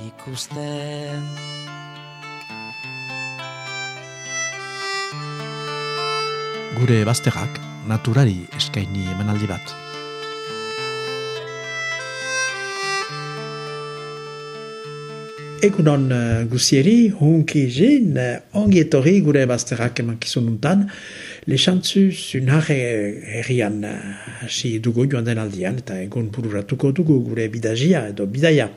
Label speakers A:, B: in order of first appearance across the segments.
A: ikusten.
B: Gure bazterrak naturari eskaini emanaldi bat.
C: Egunon uh, guzieri, hunki jin, uh, ongi etorri gure bazterrak eman kizununtan, lexantzu zunare herrian uh, hasi dugu joan den aldian, eta egun bururatuko dugu gure bidagia edo bidaia.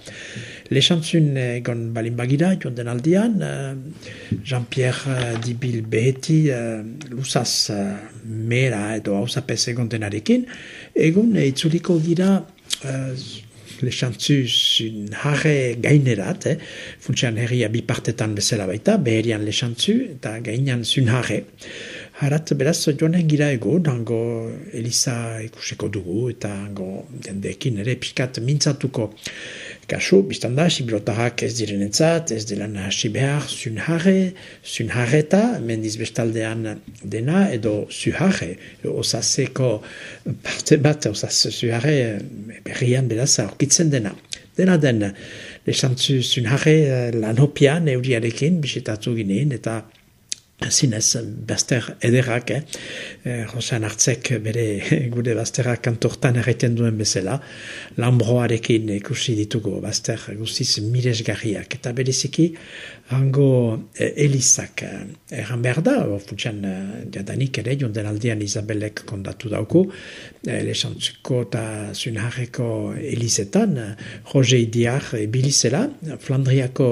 C: Lexantzun egon balin bagira joan den aldian, uh, Jean-Pierre Dibil beheti lusaz mera edo hausapez egon denarekin, egun uh, itzuliko gira lexantzu zun jarre gainerat, eh? funtsian herria bipartetan bezala baita, beherian lexantzu eta gainan zun jarre. Harat, beraz, joanen gira ego, dango Elisa ikuseko dugu, eta dango dendekin ere pikat mintzatuko. Kasu, biztan da, sibirotarrak ez direnetzat, ez dela nahasi behar, zun jarre, zun jarreta, mendiz bestaldean dena, edo zu jarre, osaseko parte bat, osas zu jarre, berrian beraz, aurkitzen dena. Dena den, lesantzu zun jarre lanopian, euriarekin, bisitatu ginen, eta zinez, bazter ederrak, eh? eh Rosan hartzek bere gure bazterrak kantortan erreten duen bezala, lambroarekin ikusi ditugu bazter guztiz miresgarriak. Eta bereziki, hango eh, elizak eh, erran behar da, futxan eh, jadanik ere, jonden aldean Isabelek kondatu dauku, eh, lesantzuko eta zunharreko elizetan, Roger Idiar bilizela, Flandriako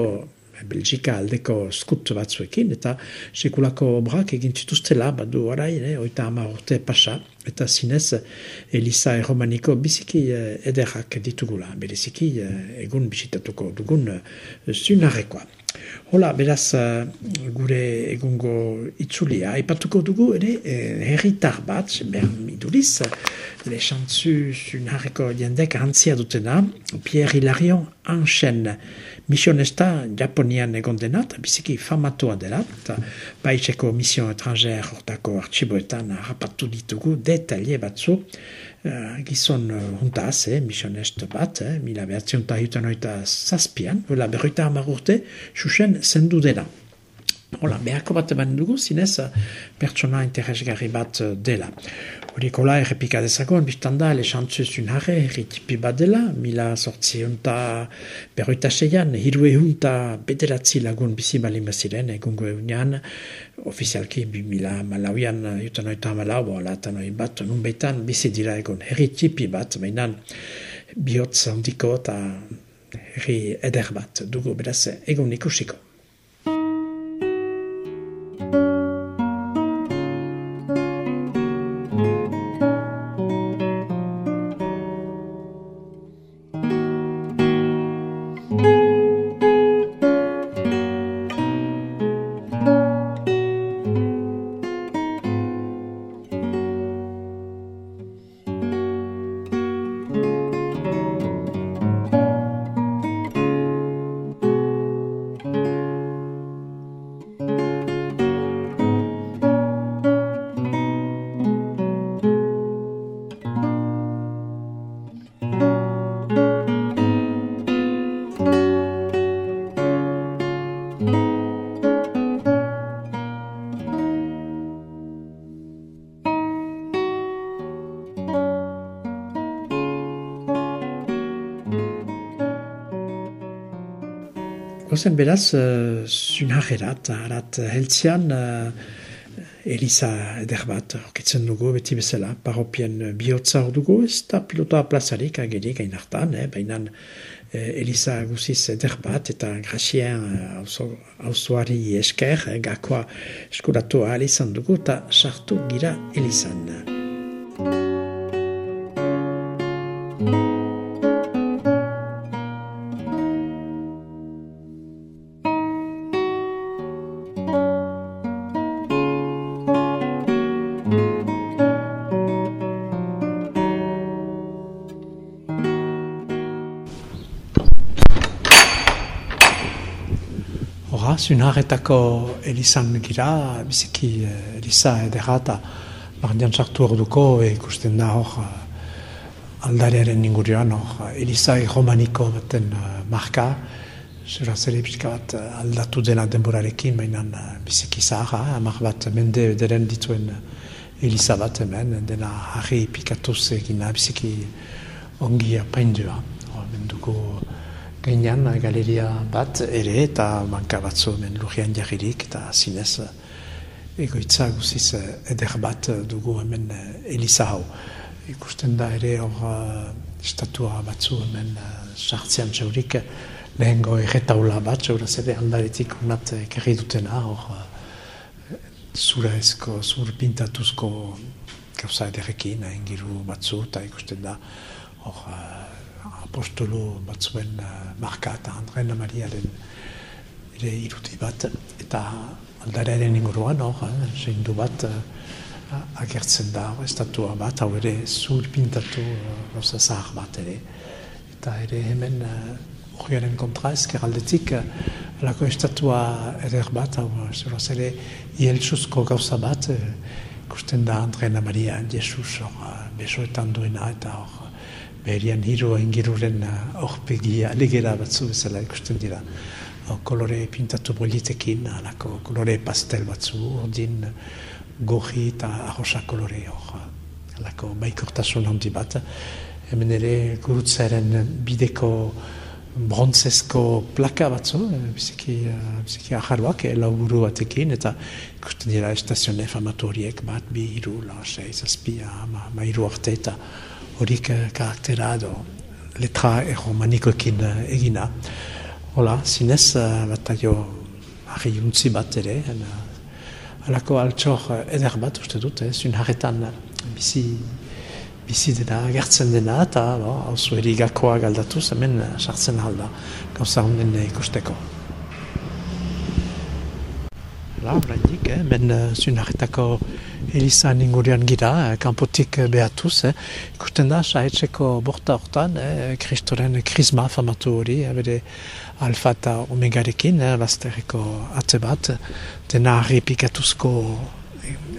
C: Belgika aldeko skut batzuekin, eta sekulako obrak egin zituztela, badu orai, ne, oita ama urte pasa, eta zinez Elisa Erromaniko biziki eh, ederrak ditugula, bereziki eh, egun bisitatuko dugun eh, zunarekoa. Hola, beraz, gure egungo itzulia, ipatuko dugu, ere, herritar bat, behar miduriz, lexantzu zunareko jendek antzia dutena, Pierre Hilarion Misionesta Japonian egon dena, eta biziki famatua dela, eta baitxeko mision etranjer hortako artxiboetan rapatu ditugu, detaile batzu, uh, gizon uh, huntaz, eh, misionest bat, eh, mila behatzen eta hiutan oita zazpian, hola, berroita hamar urte, susen zendu dela. Hola, beharko bat eban dugu, zinez, pertsona interesgarri bat dela. Horikola errepika dezagoen, biztan da, elexantzu zun jarre, erritipi bat dela, mila sortzi unta berroita seian, hiru ehunta bederatzi lagun bizi balin baziren, egungo egunean, ofizialki bi mila malauian, jutan oita malau, bo, latan oi bat, nun betan, bizi dira egon, erritipi bat, mainan, bihotz handiko eta herri eder bat, dugu beraz, egun ikusiko. Gozen beraz, uh, zunajerat, harat heltzian, uh, Elisa eder bat, orkitzen dugu, beti bezala, paropien bihotza hor dugu, ez da pilota plazarik agerik gain hartan, eh, baina eh, Elisa guziz eder bat, eta grazien hauzuari uh, esker, eh, gakoa eskuratu ahal dugu, eta sartu gira Elisan. Hora, zunarretako elizan gira, biziki uh, eliza edera eta bardian sartu orduko ikusten da hor uh, aldarearen inguruan hor eliza romaniko baten uh, marka, Zura zere bat aldatu dena denborarekin, baina biziki zaharra, amak bat mende deren dituen Elisa bat hemen, dena harri pikatuz egin biziki ongi apaindua. Hemen dugu gainean galeria bat ere eta manka batzu hemen lurian jarririk eta zinez egoitza guziz eder bat dugu hemen Elisa hau. Ikusten da ere hor estatua batzu hemen sartzean txaurik lehengo erretaula bat, txauraz ere aldaretik onat ekerri dutena hor zuraezko, zur pintatuzko gauza ederekin, engiru batzu, eta ikusten da, hor, uh, apostolu batzuen uh, marka eta Andrena Mariaren ere iruti bat, eta aldarearen inguruan, hor, uh, du bat, uh, agertzen da, estatua bat, hau ere zur pintatu uh, zahar bat ere, eta ere hemen urriaren kontra ezkeraldetik alako estatua eder bat, hau, zero zere, ieltsuzko gauza bat, ikusten da Andrena Maria Jesus hor, besoetan duena eta hor, beherian hiru ingiruren horpegi alegera batzu bezala ikusten dira. Hor, kolore pintatu bolitekin, alako kolore pastel batzu, ordin goji eta arrosa kolore hor, alako baikortasun handi bat. Hemen ere gurutzaren bideko brontzesko plaka batzu, eh, biziki, uh, biziki aharuak, eh, lauburu batekin, eta ikusten dira estazione famatu horiek, bat, bi, iru, la, sei, zazpia, ma, ma iru arte, eta horik uh, karaktera edo letra erromanikoekin uh, egina. Hola, zinez, uh, bat aio harri untzi bat ere, alako altxor eder bat, uste dut, eh, zun harretan bizi, bizi dena, agertzen dena, eta hau zuheri gakoa galdatu, hemen eh, sartzen halda, gauza honen ikusteko. Hala, oraindik, eh, hemen uh, zunaretako Elizan ingurian gira, eh, kanpotik behatuz, eh, ikusten da, sahetzeko borta hortan, eh, kristoren krisma famatu hori, eh, bere alfa eta omegarekin, eh, bazterreko atze bat, dena harri pikatuzko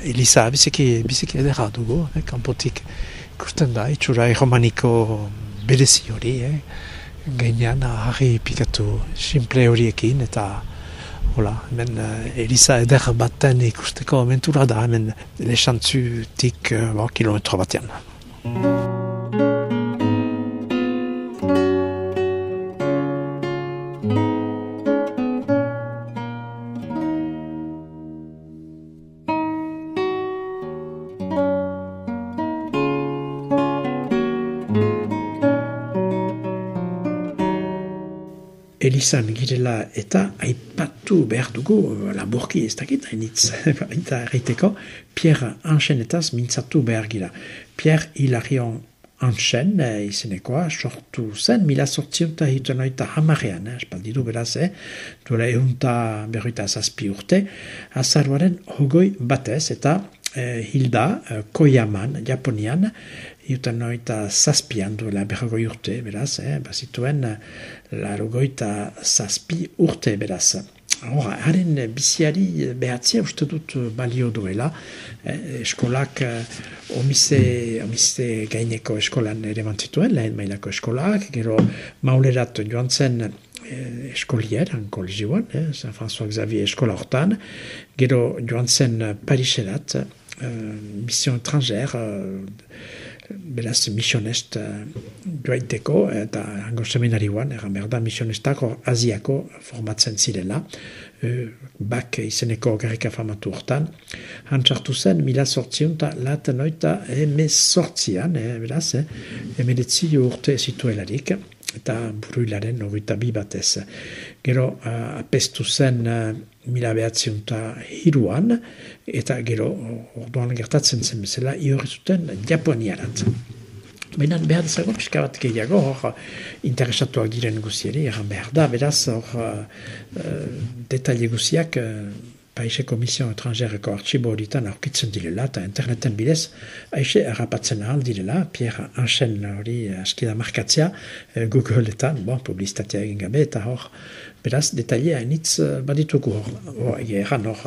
C: Eliza, biziki, biziki edera dugu, eh, kanpotik. Ikusten da, itxura eromaniko berezi hori, eh? gainean harri pikatu simple horiekin, eta hola, hemen uh, Elisa eder baten ikusteko aventura da, hemen lesantzutik uh, kilometro batean. elizan girela eta aipatu behar dugu laburki ez dakit hainitz eta erraiteko Pierre Anxenetaz mintzatu behar gira. Pierre Hilarion Anxen eh, izenekoa sortu zen mila sortziunta hituen oita hamarean, eh, espaldidu beraz, eh, duela eunta berroita zazpi urte, azaruaren hogoi batez eta eh, Hilda eh, Koyaman, Japonian, Iutan noita zazpian duela berrogoi urte, beraz, eh, bazituen larogoita zazpi urte, beraz. Hora, haren biziari behatzea uste dut balio duela. Eh, eskolak eh, omise, omise gaineko eskolan ere mantzituen, lehen mailako eskolak, gero maulerat joan zen eh, eskolier, kolegioan, eh, San François Xavier eskola hortan, gero joan zen Pariserat, eh, mission étrangère, eh, beraz misionest uh, joaiteko eta hango seminarioan, egan behar da misionestako aziako formatzen zirela, uh, bak izeneko garrika famatu hortan, hantzartu zen mila sortzion eta laten oita eme sortzian, eh, beraz, eh, emeletzi urte zituelarik, eta buruilaren horita bi batez. Gero uh, apestu zen uh, mila behatzion eta hiruan, eta gero orduan gertatzen zen bezala iorri zuten Japoniarat. Baina behar dezago pixka bat gehiago hor interesatuak diren guzieri, eran behar da, beraz hor uh, detaile guziak uh, Paiseko Mission Etrangereko artxibo horitan aurkitzen direla, eta interneten bidez, aixe errapatzen ahal direla, Pierre Anchen hori askida markatzea, Googleetan, bon, publizitatea egin gabe, eta hor beraz, detailea hainitz uh, baditugu hor. Hor, egeran hor,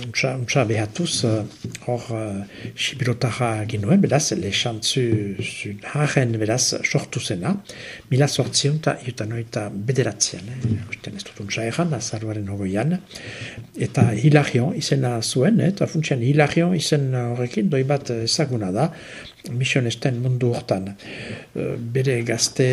C: untsa, untsa behatuz, hor, uh, sibirotarra ginuen, beraz, lexantzu zun haren, beraz, sortu zena, mila sortzion eta iutan oita bederatzean, eh? usten ez dut untsa egan, azaruaren hogoian, eta hilarion izena zuen, eh? eta funtsian hilarion izen horrekin, doi bat ezaguna da, misionesten mundu hortan. Uh, bere gazte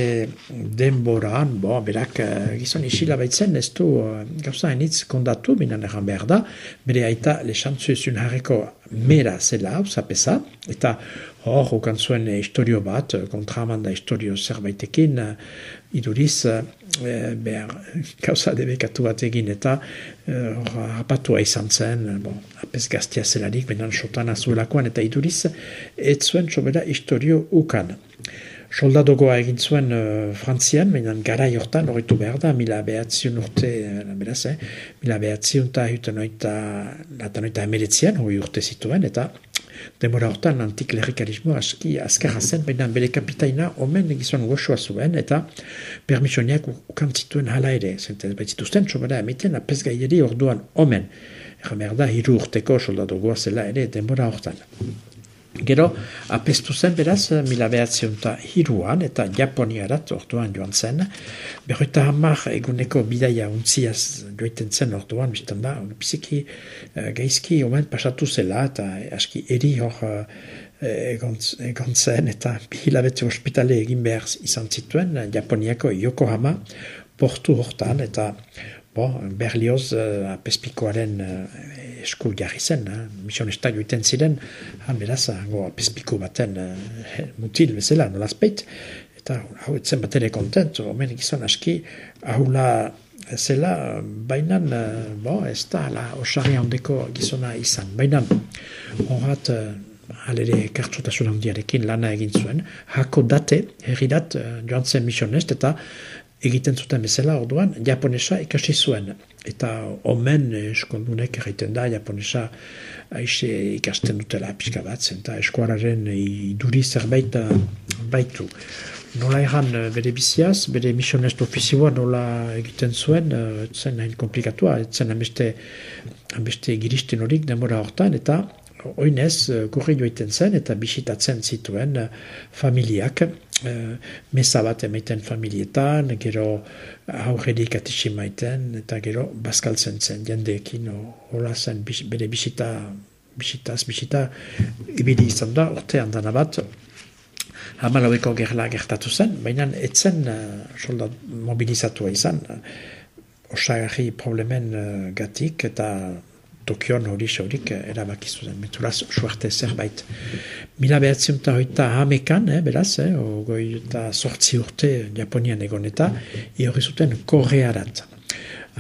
C: denboran, bo, berak uh, gizon isila baitzen, ez du uh, gauza hainitz kondatu, binan erran behar da, bere aita lexantzu ezun harreko mera zela, zapesa, eta hor, ukan zuen historio bat, kontramanda historio zerbaitekin, uh, iduriz, uh, behar, gauza debekatu bat egin, eta hor, uh, apatua izan zen, bon, apes gaztia zelarik, benan sotan azuelakoan, eta iduriz, ez zuen sobera historio ukan. Soldadogoa egin zuen uh, Frantzian, menan gara jortan, horretu behar da, mila behatzion urte, uh, beraz, eh? mila behatzion eta huten oita, emeretzian, hori urte zituen, eta demora hortan antik lerrikarismo aski azkarra zen, baina bere kapitaina omen egizuen goxoa zuen, eta permisioniak ukantzituen hala ere, zentez baitzituzten, sobera emiten apes gaieri orduan omen. Erra da, hiru urteko soldadogoa zela ere demora hortan. Gero, apestu zen beraz, mila behatzion eta hiruan, eta Japoniarat orduan joan zen. Berroita hamar eguneko bidaia untziaz joiten zen orduan, biztan da, biziki uh, gaizki omen pasatu zela, eta aski eri hor uh, egon, egon zen, eta bihilabetze ospitale egin behar izan zituen, Japoniako Yokohama portu hortan, eta Bo, Berlioz uh, apespikoaren uh, esku jarri zen, uh, misionestak joiten ziren, han beraz, go, apespiko baten uh, mutil bezala, nolazpeit, eta hau etzen bat ere kontent, omen gizon aski, ahula zela, bainan, uh, bo, ez da, la, osarri handeko gizona izan, bainan, horrat, uh, halere kartsotasun handiarekin lana egin zuen, hako date, herridat, uh, joan zen misionest, eta egiten zuten bezala orduan, japonesa ikasi zuen. Eta omen eskondunek egiten da, japonesa aixe ikasten dutela pixka bat, eta eskuararen iduri zerbait baitu. Nola egan bere biziaz, bere misionest ofizioa nola egiten zuen, zen hain komplikatua, zen ameste, ameste giristen horik demora hortan, eta oinez, kurri joiten zen, eta bisitatzen zituen familiak, uh, mesa bat emaiten familietan, gero aurredik atixi maiten, eta gero bazkaltzen zen jendeekin, hola zen bere bisita, bisitaz, bisita, ibili izan da, urte handan bat, hamalaueko gerla gertatu zen, baina etzen uh, soldat mobilizatua izan, osagarri problemen uh, gatik, eta Tokion hori xaurik eh, erabakizu zen, meturaz suerte zerbait. Mila behatzen eta hoita hamekan, eh, beraz, eh, ogoi eta sortzi urte Japonian egon eta, hori zuten Korearat.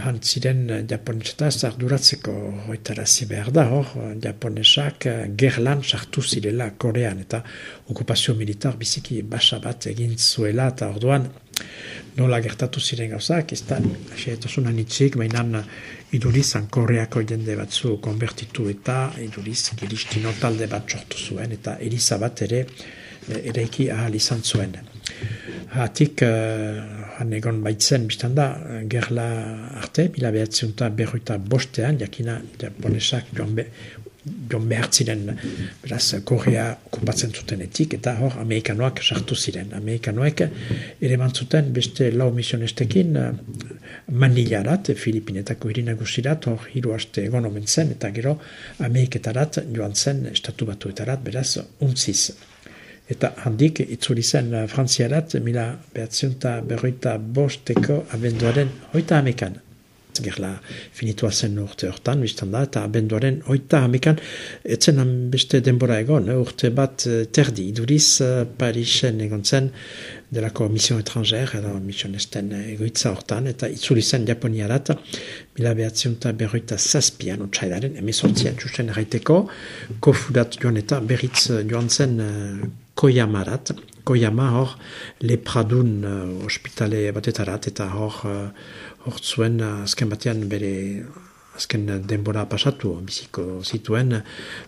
C: Han ziren eh, Japoneseta zarduratzeko hoitarazi behar da, hor, Japonesak eh, gerlan sartu zirela Korean, eta okupazio militar biziki basa bat egin zuela, eta orduan nola gertatu ziren gauzak, ez da, xeetosun anitzik, mainan idurizan Koreako jende batzu konbertitu eta iduriz giristino talde bat sortu zuen eta eriza bat ere eh, ereiki ahal izan zuen. Hatik, uh, han egon baitzen, biztan da, gerla arte, bila behatziunta berruita bostean, jakina, japonesak joan be, joan behar ziren, beraz, Korea okupatzen zutenetik, eta hor, Amerikanoak sartu ziren. Amerikanoek ere bantzuten beste lau misionestekin uh, Manilarat, Filipinetako hirinagusirat, hor hiru haste egon omen zen, eta gero Ameriketarat joan zen estatu batuetarat, beraz, untziz. Eta handik, itzuli zen Frantziarat, mila behatziunta berroita bosteko abenduaren hoita amekan gerla finitua zen urte hortan, biztan da, eta abenduaren oita hamekan, etzen beste denbora egon, eh, urte bat eh, terdi, iduriz uh, Parisen egon zen, delako mission etranger, edo mission egoitza hortan, eta itzuli zen Japoniarat, mila behatzion eta berroita zazpian, otxaidaren, emezortzian txusten erraiteko, kofudat joan eta berriz joan zen uh, Koyamarat, Koyama hor lepradun uh, ospitale batetarat, eta hor hor zuen azken batean bere azken denbora pasatu, biziko zituen,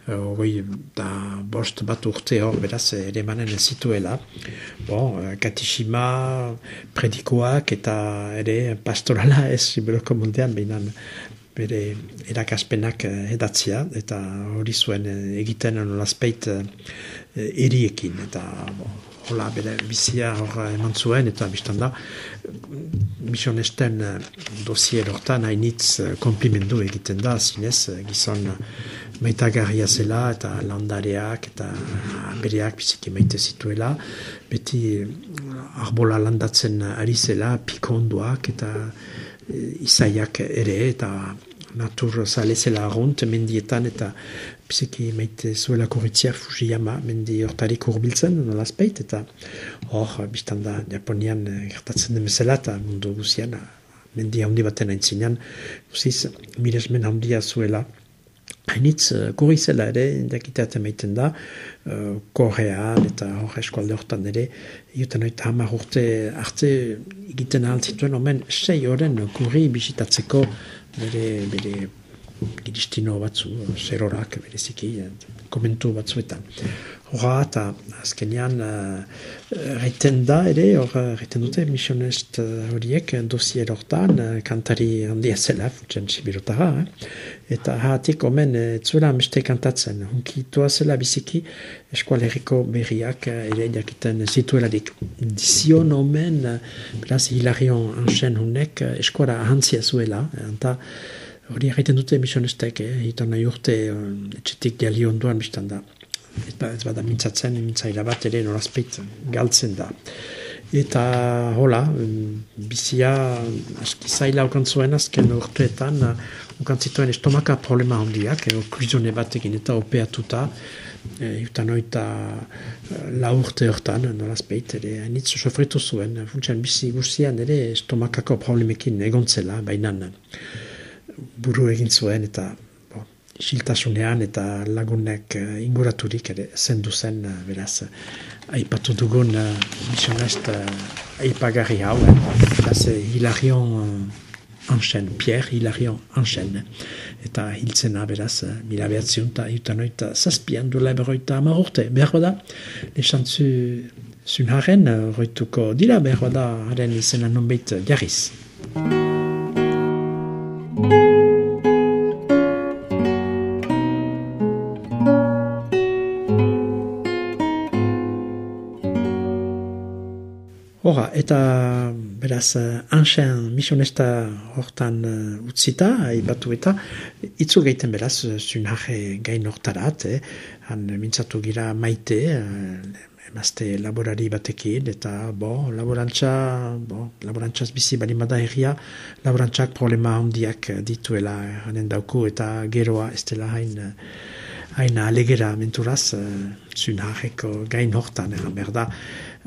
C: hori da bost bat urte hor, beraz, ere manen zituela. Bon, katishima, predikoak eta ere pastorala ez Ibero mundean, behinan bere erakaspenak edatzia, eta hori zuen egiten nolazpeit eriekin, eta bon, hola bere bizia hor eman zuen, eta biztan da, misionesten dosier hortan hainitz komplimendu egiten da, zinez, gizon maitagarria zela, eta landareak, eta bereak biziki maite zituela, beti arbola landatzen ari zela, pikonduak, eta izaiak ere, eta natur zale zela arrunt, mendietan, eta biziki maite zuela korritzia Fujiyama mendi hortarik urbiltzen nolazpeit eta hor biztan da Japonian eh, gertatzen den bezala eta mundu guzian mendi handi baten aintzinean guziz miresmen handia zuela. Hainitz uh, zela ere indakiteaten maiten da uh, Korean eta hor eskualde hortan ere ioten oita hamar urte arte egiten altzituen omen sei horren kurri bisitatzeko bere, bere giristino batzu, zerorak bereziki, komentu batzuetan. Horra eta azkenean uh, da ere, hor reiten dute misionest horiek dosier hortan, kantari handia zela, futzen sibirotara, eh? eta hatik omen uh, zuela ameste kantatzen, hunki toa zela biziki eskualeriko berriak uh, ere jakiten zituelarik. Dizion omen, uh, beraz hilarion ansen hunek uh, eskuara ahantzia zuela, eta Hori egiten dute emisionestek, eh? Eta nahi urte, uh, etxetik jali onduan biztan da. Ez, ba, ez bada mintzatzen, mintzaila bat ere norazpeit galtzen da. Eta hola, bizia aski zaila okantzuen azken urteetan, okantzituen estomaka problema hondiak, eh, okrizone batekin eta opeatuta, e, eta noita la urte hortan, norazpeit, ere, nitz sofritu zuen, funtsian bizi guzian ere estomakako problemekin egontzela, bainan buru egin zuen eta bo, isiltasunean eta lagunek uh, inguraturik ere zendu zen uh, beraz aipatu dugun uh, misionest uh, aipagarri hau beraz Hilarion Anchen, Pierre Hilarion Anchen eta hiltzena beraz uh, mila behatzion eta jutan oita zazpian duela berroita ama urte behar bada lexantzu zunharen uh, roituko dira behar bada haren izena nonbait jarriz Hora, eta beraz, anxen misionesta hortan uh, utzita, batu eta, itzu gaiten beraz, zunare gain hortarat, eh? han mintzatu gira maite, uh, emazte laborari batekin, eta, bo, laborantza, bo, laborantzaz bizi bali bada herria, laborantzak problema handiak dituela, hanen dauku, eta geroa ez dela hain, hain alegera menturaz, uh, gain hortan, eran berda,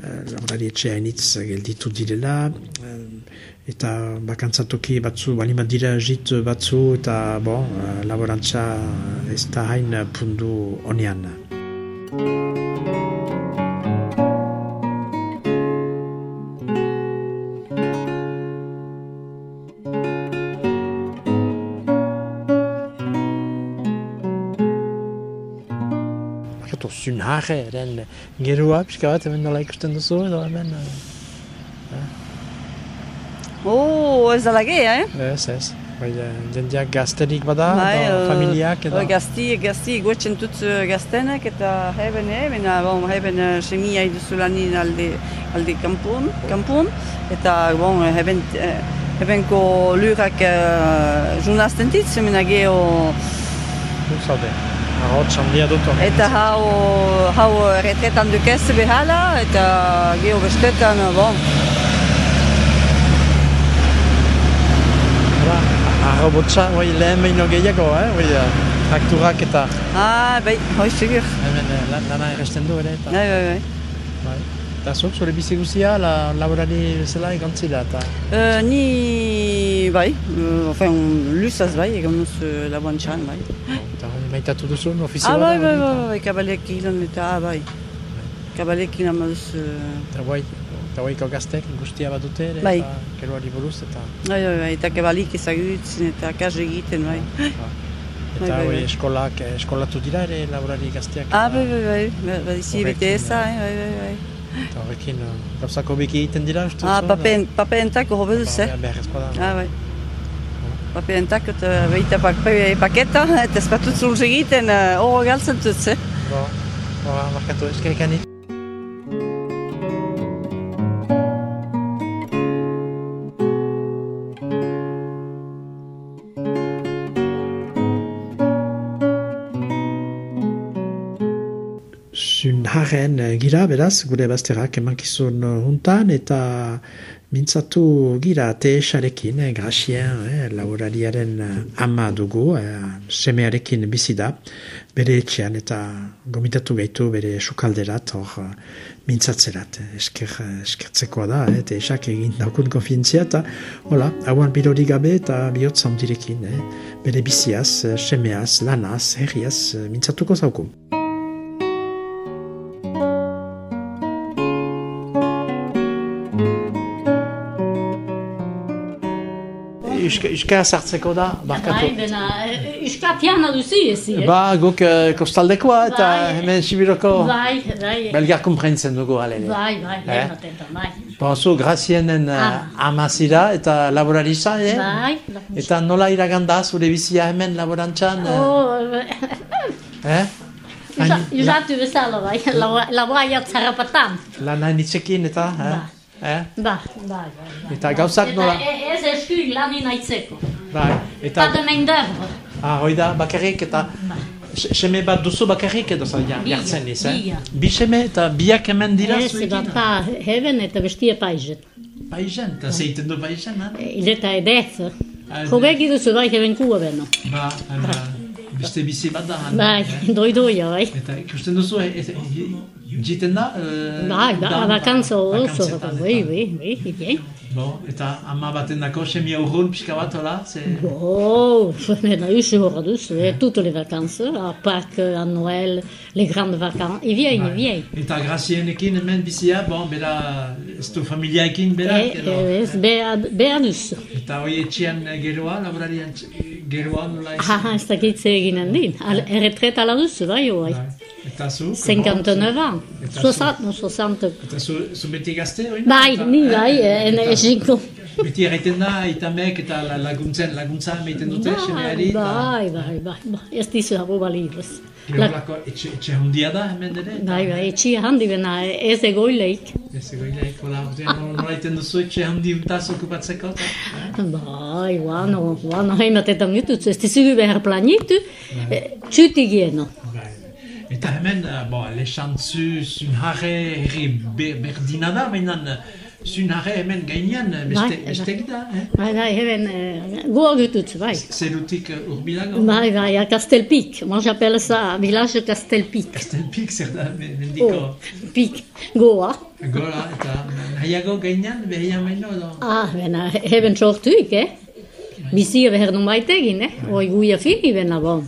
C: laborari etxea hainitz gelditu direla, eta bakantzatoki batzu, balima dira jit batzu, eta bon, laborantza ez da hain pundu onian. Zunare, eren gerua, pixka bat, hemen nola ikusten duzu, edo hemen... Uh,
D: Oh, ez da lage, eh?
C: Ez, ez. Bai, jendeak gazterik bada, bai, edo familiak, edo...
D: Gazti, gazti, guetzen dut gaztenak, eta heben, heben, bon, heben semia iduzu lanin alde, alde kampun, kampun, eta, bon, heben, hebenko lurak uh, junazten ditz, hemen ageo...
C: Zaude. Ahots handia dut
D: Eta hau, hau retretan dukez behala, eta geho bestetan, bon.
C: Arro botxa, oi, lehen behin gehiago, eh? Oi, trakturak eta...
D: Ah, bai, hoi, segur.
C: Hemen lana erresten du ere, eta...
D: Bai, bai, bai.
C: Bai. Eta zuk, zure bizi guzia, la, laborari bezala egontzi da, eta...
D: Uh, ni, bai, uh, enfin, lusaz bai, egon nuz uh, laboantxan, bai.
C: Eta maitatu duzu, ofizioa
D: ah, bai, bai, bai, bai, bai, kabaleak ilan eta, ah, bai. Kabaleak ilan maduz... Uh...
C: Eta bai, Eta hoiko gaztek guztia bat dute
D: Bai.
C: eta geroari buruz, eta...
D: Bai, bai, bai, eta kebalik ezagutzen eta kas egiten, bai.
C: Eta
D: Bai, bai,
C: hoi
D: bai.
C: eskolak, eh, eskolatu dira ere laborari gazteak.
D: Ah,
C: eta-
D: bai, bai, bai, bai, badizi
C: Horrekin,
D: bete eza,
C: eh.
D: eh, bai, bai, bai.
C: Eta horrekin eh, gauzako biki egiten dira, uste
D: Ah, papen, papentak hobe duz, eh?
C: Beharrezkoa da.
D: Ah, bai. Papentak eta baita pak, pa- paketa, eta ez batut zulz egiten, eh, horro galtzen dut, eh?
C: Bo, bo, markatu, eskerik gira, beraz, gure bazterrak emankizun eh, juntan, eta mintzatu gira teesarekin, eh, grasien, eh, laborariaren eh, ama dugu, eh, semearekin bizi da, bere etxean, eta gomitatu gaitu bere sukalderat, hor, eh, mintzatzerat, esker, eskertzekoa da, eh, teesak egin daukun konfientzia, eta, hola, hauan birori gabe eta bihotz handirekin, eh, bere biziaz, semeaz, lanaz, herriaz, mintzatuko zauku. Euska, Euskara sartzeko da, barkatu.
E: Bai, bena, iskatiana duzi ezi, eh?
C: Ba, guk eh, kostaldekoa eta
E: Bai.
C: hemen Sibiroko
E: Bai, bai,
C: belgar dugu alene.
E: bai, bai,
C: Eh?
E: bai.
C: Bon, zu grazienen uh,
E: Ah.
C: amazira eta laborarisa, eh?
E: Bai,
C: Eta nola iraganda zure bizia hemen laborantzan? eh?
E: Oh,
C: Eh?
E: Juzatu bezala, bai.
C: Lan hainitzekin eta, eh?
E: Ba.
C: Eh?
E: Ba, bai, bai.
C: Eta gauzak
E: Eta
C: nola?
E: e- ez esku lanin aitzeko.
C: Bai. Eta,
E: Eta main
C: ah, hoi da, bakarrik eta se- seme bat duzu bakarrik edo zan jartzen niz, eh?
E: bi.
C: Seme eta biak hemen dira
E: Ez,
C: zuekin?
E: bat heben eta bestia paizet.
C: Paizen, eta zeiten du paizen, eh?
E: Ileta edez.
C: Ah,
E: Jogegi duzu bai heben kua beno.
C: Ba, ema, beste bizi bat da.
E: Bai,
C: eh?
E: doi doia, bai.
C: Eta ikusten duzu, jiten da?
E: Bai, ba,
C: dan-
E: bakantza oso, bai, bai, bai, bai.
C: Bo, eta ama baten dako semia urrun pixka bat, hola? Ze...
E: Oh, mais là, je vois tous, euh, toutes les vacances, à Pâques, à Noël, les grandes vacances. Ils viennent, ils viennent.
C: Eta grazienekin hemen bizia, bon, bera, ez du familiaekin bera,
E: Et,
C: edo?
E: euh, bead- beadus.
C: Eta hoi etxean eh, geroa, laborarian geroa nola ez?
E: Ah, ez dakit ze eginen din. Al- Erretret ala duzu, bai, bai.
C: Bai. Eta zu?
E: 59 ans.
C: Eta
E: 60, non, 60.
C: Eta zu, zu beti gazte hori?
E: Bai, ni
C: eh?
E: bai, en
C: Eta
E: ezinko.
C: Beti erraiten da, itamek eta la- laguntzen, laguntza meiten dute, semeari, eta...
E: Bai, bai, bai, bai. Ez dizu habo balibus.
C: Gero lako etxe, etxe handia da hemen ere?
E: Bai, bai, etxia handi bena, ez egoileik.
C: Ez egoileik, hola, ordean, nola iten duzu etxe handi untaz okupatzeko? eh?
E: Bai, guano, guano, heimat eta mitutzu, ez dizugu behar planitu, txuti gieno.
C: Bai. Eta hemen, eh, bo, lexantzu, zunhare, herri be, berdina da, baina zunhare hemen gainean beste,
E: Bai,
C: beste da, eh?
E: Bai, bai, heben, goa gututzu, bai.
C: Zerutik uh, urbilago?
E: Bai, bai, à Castelpic. Moi, j'appelle ça village Castelpic.
C: Castelpik zer da, me- mendiko.
E: Oh, pic, goa.
C: Gora, eta nahiago gainean, behian baino edo?
E: Ah, bena, heben sortuik, eh? Bizia behar nun baitegin, eh? Oi guia fini bena, bon.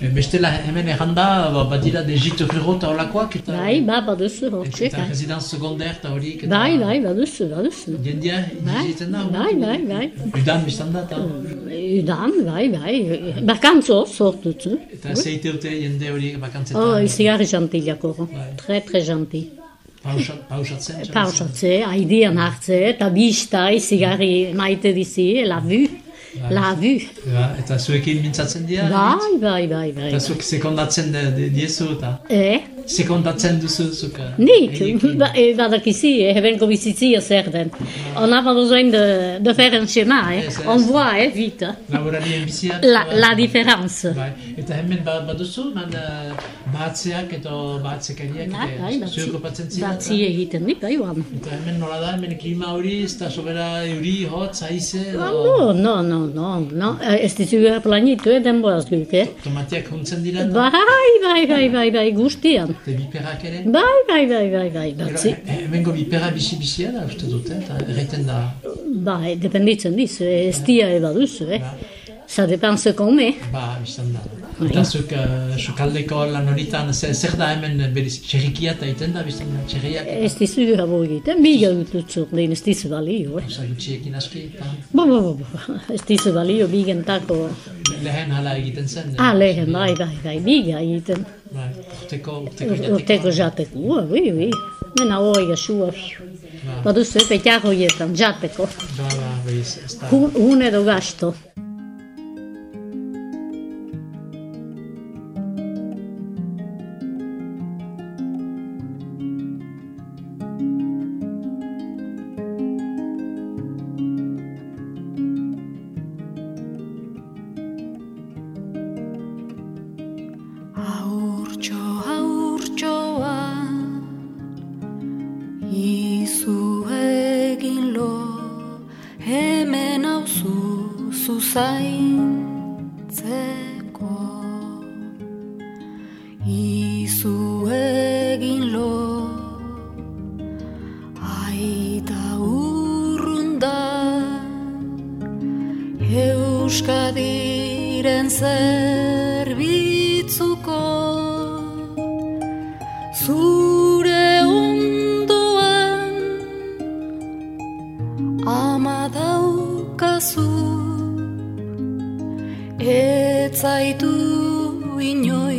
C: Bestela hemen erranda, ba, badira de jitu riro eta holakoak, eta...
E: Bai, ba, baduzu, hortxek,
C: Eta residence secondaire eta horiek, eta...
E: Bai, bai, baduzu, baduzu.
C: Jendia,
E: Bai,
C: egiten da?
E: bai, bai, bai.
C: Udan biztan da, eta...
E: Udan, bai, bai. Bakantzo, sortutzu.
C: Eta zeite dute jende horiek bakantzetan.
E: Oh, izigarri gentilako. Très, très gentil.
C: Pausat, pausatzen. txarrazen.
E: Pausatze, haidian hartze, eta bista izigarri maite dizi, la vu, la vu.
C: Ja, eta zuekin mintzatzen dira?
E: Bai, bai, bai, bai.
C: Eta zuek sekondatzen de, de, diezu eta...
E: Eh?
C: Sekondatzen duzu zuk... eh,
E: Nik, ba, eh, badakizi, eh, hebben bizitzia zer den. On a pas besoin de, de faire un schéma, eh. On voit, eh, vite,
C: Laborarien bizia...
E: la, la différence.
C: Bai, eta hemen ba, baduzu, man uh, bahatzeak edo bahatzekariak
E: Bai, bai, batzi, egiten dik, bai, wan.
C: Eta hemen nola da, hemen klima hori, ez da sobera euri, hotz, haize,
E: Ah, no, no, no, no, no, Eh, ez dizugu planitu, eh, denboraz guk, eh.
C: tomatiak huntzen dira. eta-
E: Bai, bai, bai, bai, bai, guztian.
C: Eta biperak ere.
E: Bai, bai, bai, bai, bai, batzi.
C: he- hemengo bipera bizi-bizia da, uste dute, eta erraiten da.
E: Bai, dependitzen dizu, eh, ez dia eba duzu, eh.
C: Ba,
E: Ça dépend ce qu'on met.
B: Ba, biztan da. Eta zuk, uh, sukaldeko lan horitan, zer, da hemen beriz, txerrikia eta iten da, biztan da, txerriak.
E: Ez dizu habo egiten, biga dut zurdin, ez dizu balio. Eh?
B: Osa gutxiekin aski, eta
E: Bo, bo, bo, bo, ez dizu balio bigentako.
B: lehen hala egiten zen.
E: Ah, lehen, bai, bai, bai, biga egiten.
B: Bai, urteko, urteko jateko.
E: Urteko jateko, ua, ui, ui. Mena hori gasua. Baduzu, eta jarroietan, jateko.
B: Ba, ba, beriz, ez da.
E: Hun edo gasto.
F: Ama daukazu ez zaitu inoiz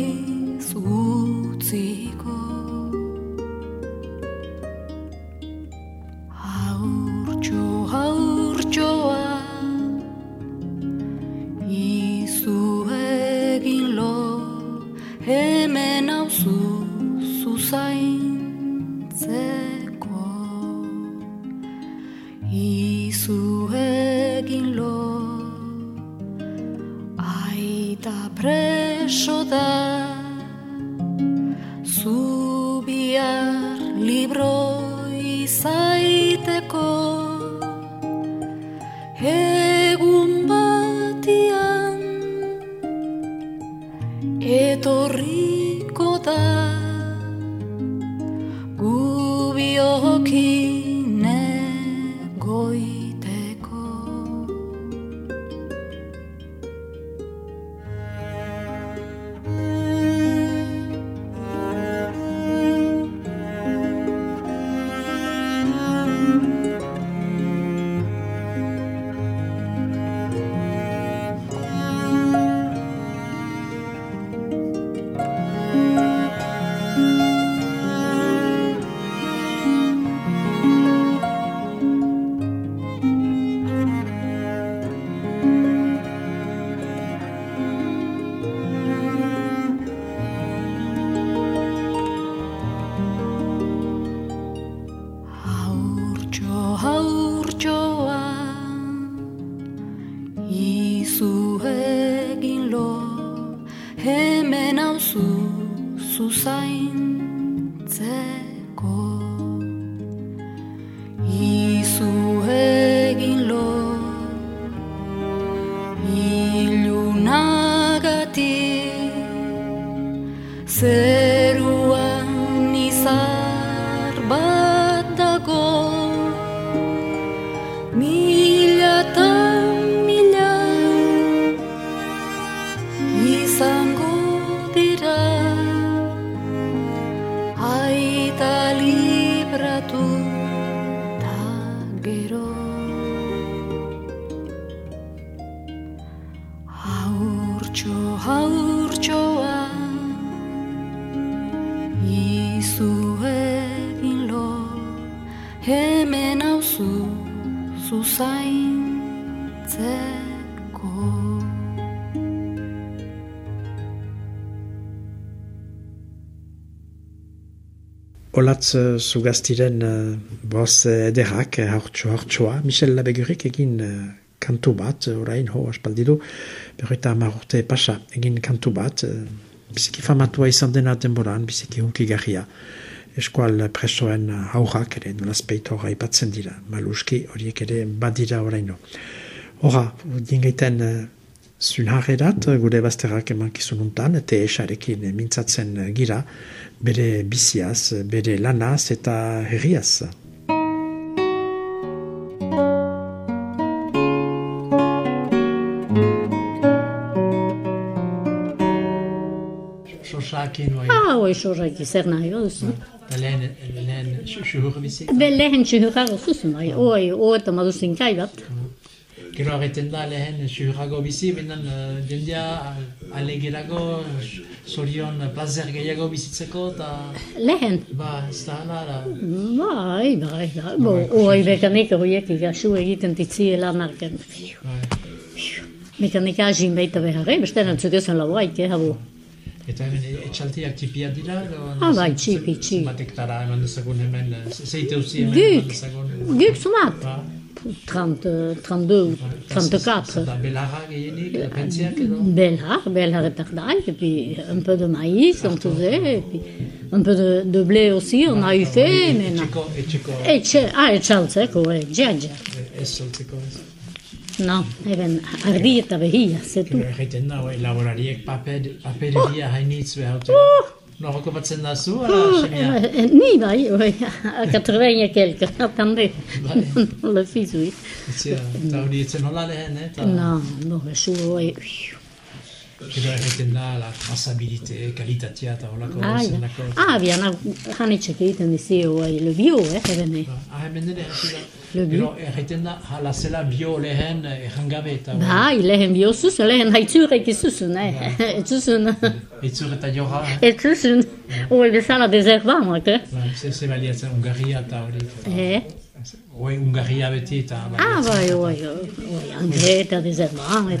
F: hemen hauzu zuzaintzeko.
C: Olatz uh, zugaztiren uh, boz uh, ederrak, haurtxo haurtxoa, Michel Labegurik egin uh, kantu bat, orain ho, aspaldidu, berroita hamar urte pasa, egin kantu bat, uh, biziki famatua izan dena denboran, biziki hunkigarria, eskual presoen haurrak ere, nolazpeito horra ipatzen dira, maluski horiek ere badira oraino. Hora, dingaiten uh, zunharrerat, gure bazterrak emankizun untan, eta esarekin eh, mintzatzen eh, gira, bere biziaz, bere lanaz eta herriaz. Shoshakin, oi.
E: Ah, oi, soraki, zer nahi baduzu.
C: Eta lehen, lehen, xuhur bizi.
E: Be, lehen txuhurrago zuzun, bai. Oi, oi, eta maduzin kai bat.
C: Gero egiten da lehen xuhurago bizi, benen uh, jendia alegerago, zorion plazer gehiago bizitzeko, eta
E: Lehen,
C: ba, ez da hala, da.
E: bai, bai, bai. Bo, oi, mekanika horiek igasu egiten ditziela marken.
C: Bai.
E: Mekanika agin baita behar, eh? Beste nantzuk esan lau haik, eh, habo.
C: Eta hemen etxaltiak txipia dira, edo...
E: Ah, bai, txipi, txipi.
C: Batek tara eman dezagun hemen, ze- zeite utzi hemen eman dezagun.
E: Guk 30, 32,
C: eta z-
E: 34.
C: Eta belarra gehienik, pentziak edo...
E: Et puis un peu de maïs, on faisait, et puis un peu de, de blé aussi, on a eu fait, mais non.
C: Etxeko, etxeko,
E: Et txe, ah, et txaltzeko, dja,
C: ez soltzeko ez.
E: Non, eben, ardi eta behia, c'est tout.
C: Gero egiten da, oi, laborariek paper, papereria hainitz behaute. Noroko batzen da zu, ala, semia?
E: Euh, Ni, bai, oui, à 80 et quelques, attendez, le fils, oui.
C: Etzia, eta hori etzen hola lehen, eh, eta...
E: Non, non, je suis, oui.
C: Gero egiten da, la trazabilite, kalitatea eta holako
E: Ah, ja.
C: zenako.
E: ah, bien, hanitxek egiten dizi, oui, le bio, eh, eben, eh.
C: Ah, hemen da.
E: Le bio.
C: Egiten da, hala zela bio lehen errangabe eta...
E: Bai, lehen bio zuzun, lehen haitzurek izuzun, eh. Ez zuzun,
C: Itzur eta jorra, eh?
E: ez zuzun, oi, bezala dezerbamak, eh.
C: Ba, ze, ze baliatzen Ungaria eta hori.
E: Eh?
C: Oi, Ungaria beti eta...
E: Ah, bai, oi, oi, Andre eta dezerbamak.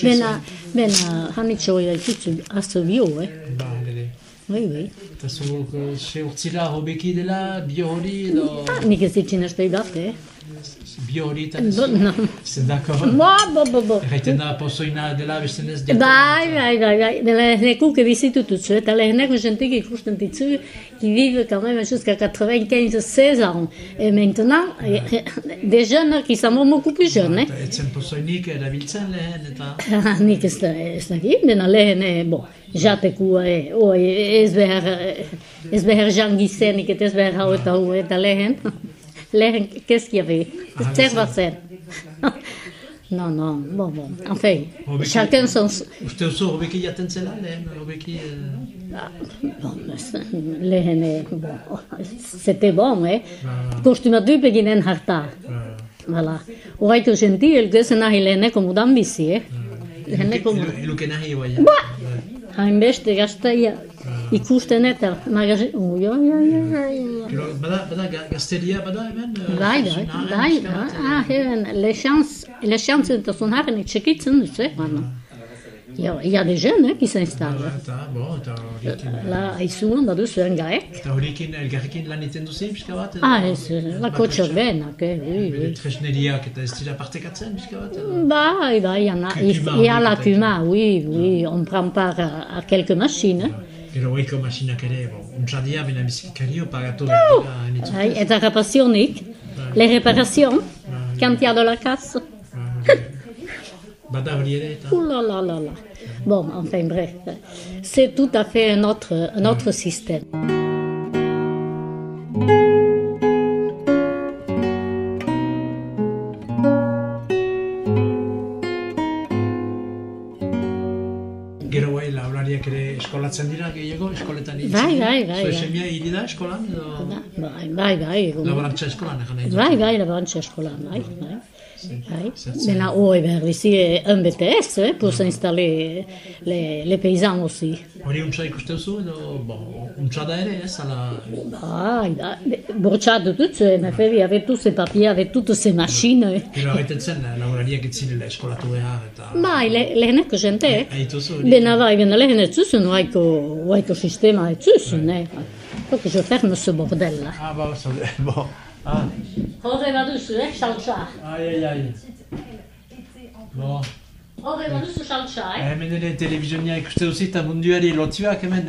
C: Dena
E: bena, hanitxo oi haitzuzu, azto bio, eh.
C: Ba, nire.
E: Oi, oi.
C: Eta zu, ze urtzila hobeki dela, bio hori edo...
E: Ah, nik ez ditxin espei bat, eh.
C: Bio hori eta...
E: Bo,
C: dako?
E: Bo, bo, bo, bo.
C: Erraiten da, pozoina dela beste nez...
E: Bai, bai, bai, bai. De leheneku que bizitututzu, eta leheneko jentik ikusten ditzu, qui vivent quand même jusqu'à 95-16 ans. Et maintenant, eh, des jeunes qui sont beaucoup plus jeunes, eh.
C: Etzen pozoinik erabiltzen lehen eta...
E: Ah, nik ez da, ez da git, dena lehen, eh, bon, jateku, oi, ez behar, eh, ez behar jangizenik, ez behar hau eta hau, eta lehen, lehen, qu'est-ce qu'il y avait? Bat zen. Non, non, bon, bon, enfin, chacun son...
C: Uste oso hobeki jaten zela lehen, hobeki... eh,
E: Ah, Bon, lehen, bon, c'était bon, eh?
C: Ba,
E: Kostumatu beginen harta,
C: ba,
E: voilà. Horaitu senti, elgezen nahi leheneko mudan bizi, eh? Leheneko mudan.
C: Elu- Eluke nahi bai.
E: Hainbeste gaztaia ikusten eta magazin... Ui, oi, oi, oi, oi.
C: Bada, bada ga- gazteria bada hemen? eh,
E: Bai, bai,
C: zunaren
E: bai,
C: pixka
E: bai,
C: bat, eh?
E: ah, hemen, les chances, les chances eta son haren txekitzen duz, eh, bueno. Il y a, il y a des jeunes eh, qui s'installent.
C: Eta, bo, eta horiekin...
E: La, aizuan da duzu engaek.
C: Eta horiekin elgarrekin lan iten duzen pixka bat? edo?
E: Ah, ez, la kotxor benak, eh, oui,
C: Bere
E: oui.
C: tresneriak eta ez dira partekatzen pixka bat? edo?
E: Bah, bah, il y en a, il,
C: Cumin,
E: il y a
C: oui,
E: la
C: peut-être.
E: Cuma, oui, oui, on prend part à, à quelques machines.
C: Gero oiko masinak ere, bo, untsadia bena bizikario pagatu behar dira enitzuten.
E: Ai, eta reparacionik, les réparations, quand il y a de la casse.
C: Bada hori ere eta...
E: Là là là là. Bon, enfin bref, c'est tout à fait un autre, un autre système.
C: Gero bai, laurariak ere eskolatzen dira gehiago, eskoletan hil
E: Bai, bai, bai,
C: Zue
E: bai.
C: semia hili da eskolan edo...
E: Bai, bai, bai.
C: Laborantza eskolan egan nahi.
E: Bai, bai, la branche eskolan, bai, bai. Bai. Maintenant, oh, eh ici, un BTS, eh, pour s'installer les, les paysans aussi.
C: Hori untsa ikuste duzu edo, bo, untsa da ere ez, ala...
E: Bai, da, bortxatu dut, eh, me fevi, avec tous ces papiers, avec toutes ces machines. eh.
C: Gero egiten zen, laborariak ez zirela eskolatu behar eta...
E: Bai, le, leheneko jente, eh?
C: Aitu zu hori?
E: Bena bai, bena lehen ez zuzun, oaiko, oaiko sistema ez zuzun, eh? Faut que je ferme ce bordel, là.
C: Ah, ba, zaude, bo... Ah,
E: Horre baduzu, eh, saltsa.
C: ai, ai, ai. Bo,
E: Horre baduzu saltsa, eh?
C: hemen ere telebizionia ikuste duzi eta munduari lotzioak hemen,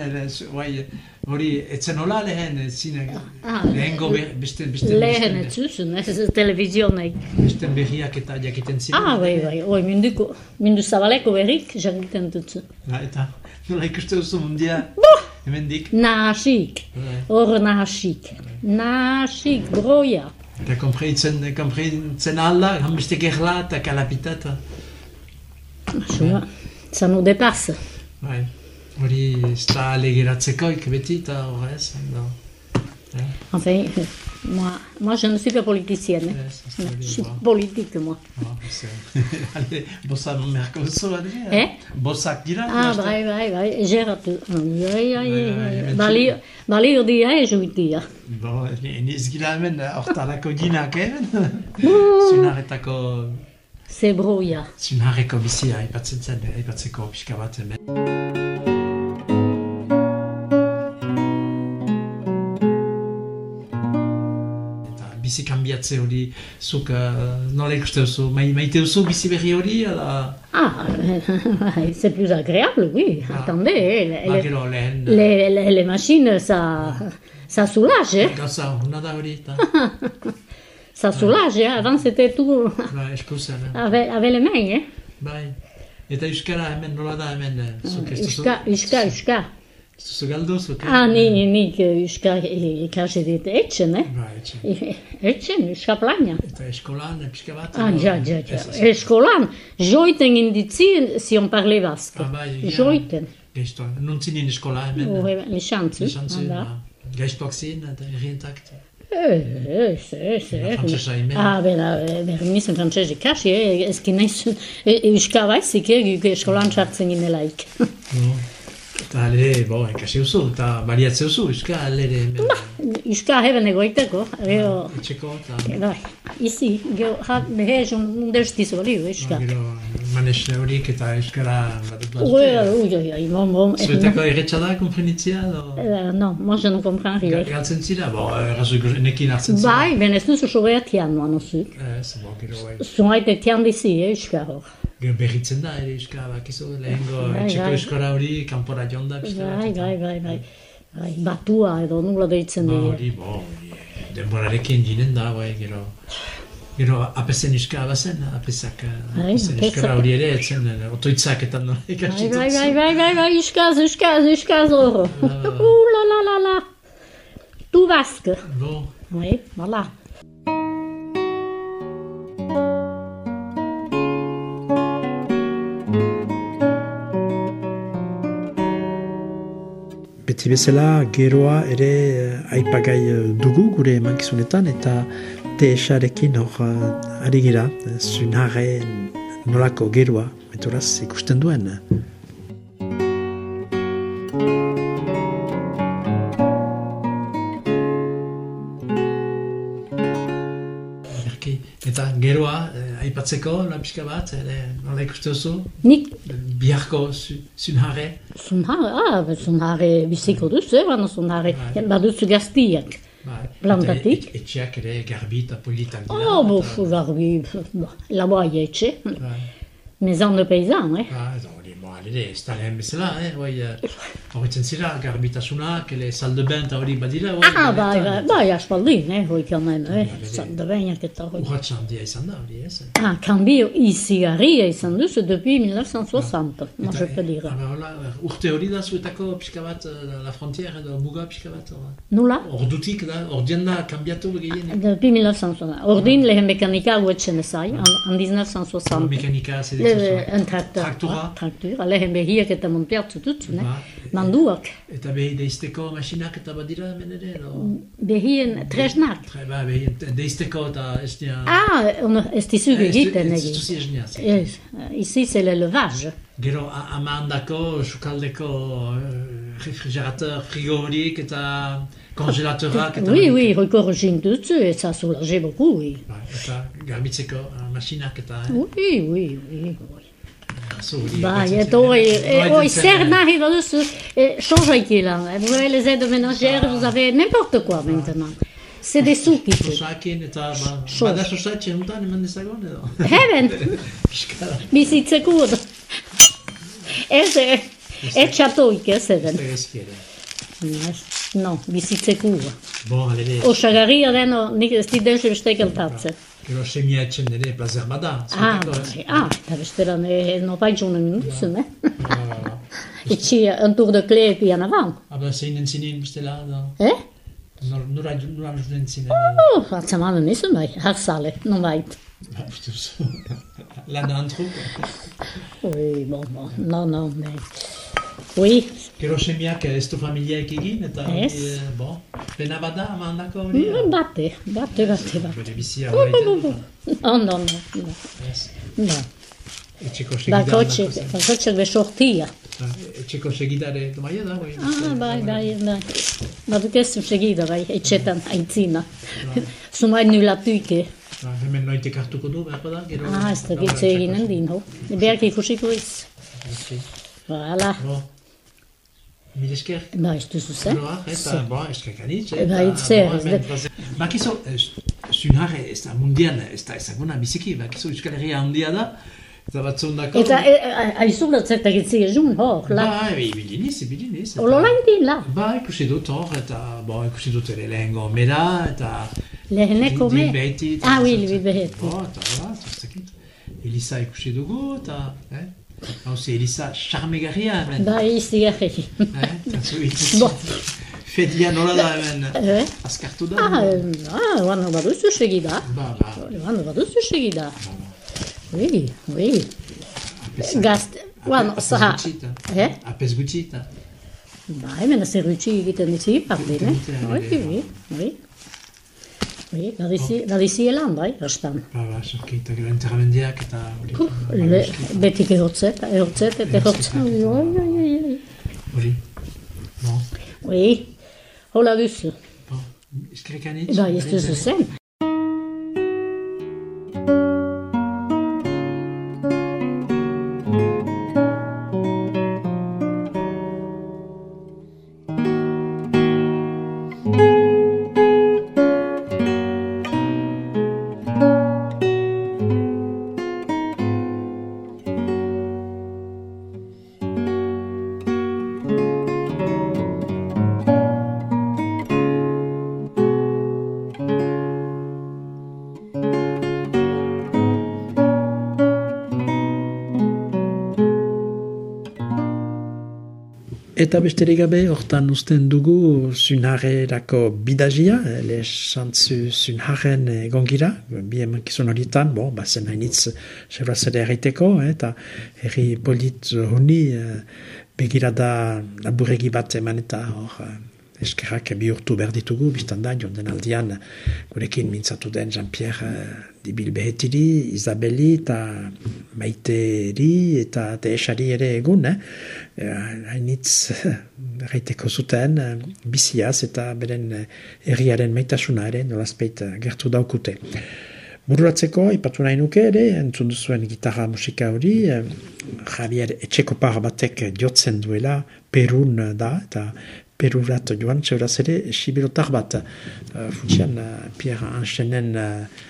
C: bai, hori, etzen hola lehen, zine,
E: Ah,
C: lehengo be, beste, beste,
E: Lehen eh, ez televizionek.
C: beste berriak eta jakiten ziren.
E: Ah, bai, bai, oi, minduko, mindu zabaleko berrik, jakiten dutzu.
C: Ba, eta nola ikuste duzu mundia, hemendik.
E: Nahasik,
C: Bai.
E: hor nahasik. Nahasik, broia.
C: Eta kompreitzen, kompreitzen alda, hanbeste gerla eta kalapita eta...
E: Ça nous dépasse.
C: Bai. Hori, ez da alegeratzeko beti eta horrez, no. Eh?
E: Enfin, moi, moi, je ne suis pas politicienne. hein.
C: Ez, ez da hori,
E: Je suis
C: ba.
E: politique, moi.
C: Ba, ez, eh. Ale, bosa merko oso, adria?
E: Eh?
C: Bosak dira?
E: Ah,
C: laster?
E: bai, bai, bai, geratu. Ai, ai, ai,
C: Bai, bai,
E: ai.
C: hemen
E: Balio, balio dia e juitia.
C: Bo, ni- ni ez gira hemen eh, hortarako dinak, eh? Zunarretako,
E: Zebroia.
C: zunarreko bizia aipatzen zen, eh, aipatzeko pixka bat hemen. Bizi kanbiatze hori, zuk uh, nola ikuste duzu, mai, maite duzu bizi berri hori, ala...
E: Ah, c'est plus agréable, oui.
C: Ah.
E: Attendez, eh,
C: Ba,
E: les,
C: gero lehen,
E: les, les, les machines, ça, ça soulage,
C: gauza, hona da hori, eta,
E: Ça soulage, hein. Avant, c'était tout
C: ba, eh?
E: avec, avec les mains, hein.
C: bai. Eta euskara hemen nola da hemen, eh, zuk ez duzu. Ez duzu galdu, eh?
E: Ah, ni, ni, uska, kaže dit etxen, eh.
C: Ba, etxe.
E: Etxen, uska planja.
C: Eta eskolan, eh, pixka bat?
E: Ah, ja, ja, ja. Eskolan, joiten inditzien, si on parlait basque.
C: Ah, bai, ja.
E: Joiten.
C: Gaizto, non zinen eskola hemen.
E: Oh,
C: eh, izan zen,
E: hala.
C: ba, gaiztoak ziren, eta herrientak.
E: Eh, eh.
C: Ba, frantsesa hemen.
E: Ah, bera, bera, nizen frantzez ikasi, eh, ezkin naiz, eh, euska baizik, eh, eskolan txartzen ginelaik.
C: No. Eta alere, bo, ikasi duzu, eta baliatze duzu, euska alere hemen.
E: Euska heben egoiteko, gero,
C: Etxeko, eta
E: bai, izi, gero, ha, behez, un deustiz hori, euska.
C: gero manes horik eta euskara badut
E: Ui, ui, ui, bon, bon.
C: Zuetako erretxa da, konprenitzia, edo?
E: Euh, non, moi je ne comprends rien.
C: Ga- Galtzen zira, bo, errazu nekin hartzen zira.
E: Bai, ben ez duzu sobeat tian, man, osu.
C: Ez, bo, gero, bai.
E: Zuaite tian dizi, eh, euska hor.
C: Gero berritzen da, ere euskara, bakizu, lehengo
E: Bai,
C: etxeko
E: bai.
C: euskara hori, kanpora jonda, pixka bat.
E: Bai, bai, bai, bai. Bai, batua edo nula deitzen
C: Ba,
E: dira.
C: hori, bo, denborarekin ginen da, bai, gero... Gero, apezen euskara bazen, apesak,
E: Bai, apezak.
C: euskara hori ere, etzen, eh, otoitzak eta nola
E: Bai,
C: ikasi
E: bai, bai, bai, bai, bai, euskaz, euskaz, euskaz hor. Uh, la, la, la, la. Tu basque.
C: Bo,
E: Oui, voilà.
G: Beti bezala geroa ere eh, aipagai eh, dugu gure emankizunetan eta TSarekin hor eh, ari gira, zunare nolako geroa, meturaz ikusten duen.
C: Erki, eta geroa, eh, aipatzeko, la pixka bat, ere, nola ikuste duzu,
E: Nik
C: biharko zu- zunhare,
E: zunhare, ah, zunhare biziko duzu, eh, bano zunhare,
C: Bai.
E: baduzu gaztiak. Plantatik?
C: eta et- etxeak ere garbi eta politak dira.
E: Oh, bo,
C: eta-
E: garbi, la boia etxe.
C: Bai,
E: Maison de paysan, eh.
C: bai, eta hori, da lehen bezala, eh, eh, horretzen zira, garbitasunak, ele salde ben hori badira, hoi,
E: Ah, bai, bai, bai, aspaldin, eh, kamen, eh,
C: Bai,
E: zande bainak eta hoi.
C: Urratxa handia izan da, hori, ez?
E: Ah, cambio izigarria izan duzu depuis 1960, moi je peux dire.
C: Ah, hola, urte hori da zuetako pixka bat, eh, la frontière edo muga pixka bat.
E: Nula?
C: Ordutik da, ordien da, kambiatu.
E: Depuis 1960. Ordin lehen mekanika ezai, en, en 1960.
C: Mekanika, ditzazu.
E: un tracteur.
C: Traktora.
E: Ah, Traktura, lehen behiak eta monteatzu dutzen, eh?
C: Ba,
E: Manduak.
C: Eta behi deizteko masinak eta badira hemen ere, edo?
E: Behien tresnak.
C: Tre- Ba, behi deizteko eta ez dira...
E: Ah, on, ez dizu egiten
C: Ez
E: egin.
C: ez dira.
E: Ez, ici c'est l'élevage.
C: Gero a- amandako, sukaldeko eh, refrigerateur, frigo horik eta kongelatorak eta...
E: Oui, oui, hoi regin duzu, et ça soulage beaucoup, oui.
C: Ba, eta garbitzeko eh, masinak eta... eh,
E: Oui, oui, oui, oui.
C: zu hori
E: Bai,
C: egoitzen
E: eta hoi,
C: zen.
E: eh,
C: Egoitzen
E: hoi
C: zen,
E: zer
C: eh,
E: nahi baduzu, eh, changeaiki lan. Vous avez les aides ménagères, vous avez n'importe quoi maintenant. C'est des sous qui fait.
C: Sosakin eta ba,
E: Sos.
C: bada sosatxe untan eman dezagon edo.
E: Heaven,
C: Piskala.
E: bizitzeko da. Ez, eh, ez txatoik ez eden.
C: Ez ezkiere.
E: No, bizitzeko.
C: Bon, alere,
E: Osagarria deno, nik ez dit deus bestek eltatzen.
C: gero semia etxen ere plazer bada.
E: Ah,
C: zuetako, ez?
E: bai, ah, eta besteran, eh, no paitxunen minutzen, eh?
C: Ba, ba, ba.
E: Itxi, un tour de clé epi an avant.
C: Aber zeinen zinen bestela, da.
E: Eh?
C: Nor- Nora nora juden zinen.
E: Oh, atzamanen nissen bai, harsale, non bait.
C: Ba, uste duzu. Lan antruk.
E: Oui, bon, bon, non, non, mais... Ui,
C: Gero semiak ez du familiaik egin, eta hori,
E: Ez.
C: eh, bon, pena bada, ama handako hori.
E: mm, bate, bate, bate, bate.
C: Bere bizia horreiten dut.
E: Ondo, ondo, ondo.
C: Ez.
E: Da,
C: Etxeko segida
E: bakotxe,
C: handako zen.
E: bakotxe besortia.
C: Ah, Etxeko segidare domaia da, bai.
E: Ah, bai, bai, bai. Baduk ez segida, bai, etxetan, aitzina. Zumai nulatuike.
C: Hemen noitek hartuko du, behar da, gero.
E: Ah, ez da gitze eginen din, ho. Beak ikusiko iz.
C: Etxe.
E: Voilà.
C: Bon. Mil esker.
E: Ba, ez duzu zen.
C: Gero, ah, eta, bon, esker kanitz.
E: Ba, itzer, ez da-
C: Bakizo, zunare, ez da mundian, ez da ezaguna biziki, bakizo Euskal Herria handia da, eta batzundako...
E: Eta e, aizu latzeta gitzi ezun, hor, la.
C: Ba, ibili niz, ibili niz. eta-
E: Olo lain din, la.
C: Ba, ikusi dut hor, eta, bon, ikusi dut ere lehengo mera, eta...
E: Leheneko me.
C: Din beheti, eta-
E: Ah, oui, li beheti.
C: Bo, eta, hola, eta ez dakit. Elisa ikusi dugu, eta, eh? Hau ze, Elisa, charmegarria hemen.
E: Ba, izi gari.
C: Eh? Eta zu itz-
E: Bo.
C: Fedia nola da hemen.
E: Eh?
C: Azkartu da.
E: Ah, ah, oan baduzu segida.
C: Ba, ba.
E: Oan baduzu segida. Oui, oui. Gazte, oan, zaha. Eh?
C: Apes gutxita.
E: Ba, hemen zerrutxi egiten dizi, parte, ne?
C: Egiten
E: Oui, oui, oui. Oui, badizi, badizi elan, bai, ostan.
C: Ba, ba, sorki, eta gero enterramendiak eta... hori. Ba,
E: le,
C: noski.
E: betik ehotzet, ehotzet, eta ehotzet. Oi, oi, oi, oi.
C: Hori. Bon.
E: Oui, hola duzu.
C: Bon. Eskerrik anitz.
E: Ba, ez duzu zen.
C: Eta besterik gabe, hortan usten dugu zunharerako bidagia, le xantzu zunharen egongira, bi emankizun horietan, bo, bazen hainitz sebraz ere erraiteko, eh, eta herri polit honi eh, begirada laburegi bat eman eta hor eh, eskerrak bihurtu behar ditugu, biztan da, joan den aldian gurekin mintzatu den Jean-Pierre eh, Dibil Behetiri, Isabeli eta Maiteri eta Teesari ere egun, eh? Eh, hainitz zuten eh, biziaz eta beren herriaren maitasuna ere nolazpeit gertu daukute. Bururatzeko, ipatu nahi nuke ere, entzun duzuen gitarra musika hori, Javier Etxekopar batek jotzen duela Perun da, eta Perurat joan txeuraz ere sibirotar bat. Uh, Futsian, uh, Pierre Anchenen uh,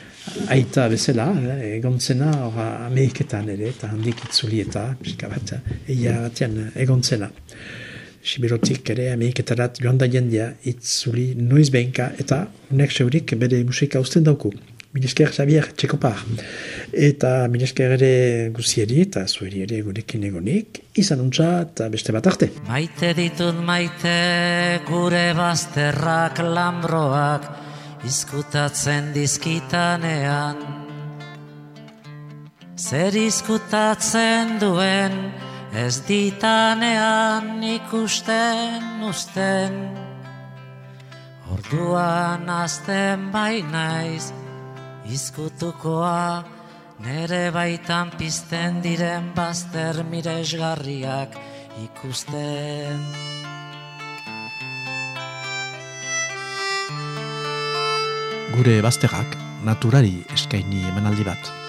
C: aita bezala, eh, egontzena hor Ameriketan ere, eta handik itzuli eta, pixka bat, eia batean eh, egontzena. Sibirotik ere Ameriketarat joan da jendea itzuli noiz behinka, eta unek seurik bere musika usten dauku. Milesker Xavier Txekopar. Eta milesker ere guzieri eta zueri ere gurekin egonik, izan untza eta beste bat arte.
A: Maite ditut maite gure bazterrak lambroak izkutatzen dizkitanean. Zer izkutatzen duen ez ditanean ikusten usten. Orduan azten bai naiz izkutukoa nere baitan pizten diren bazter miresgarriak ikusten.
H: Gure bazterrak naturari eskaini emanaldi bat.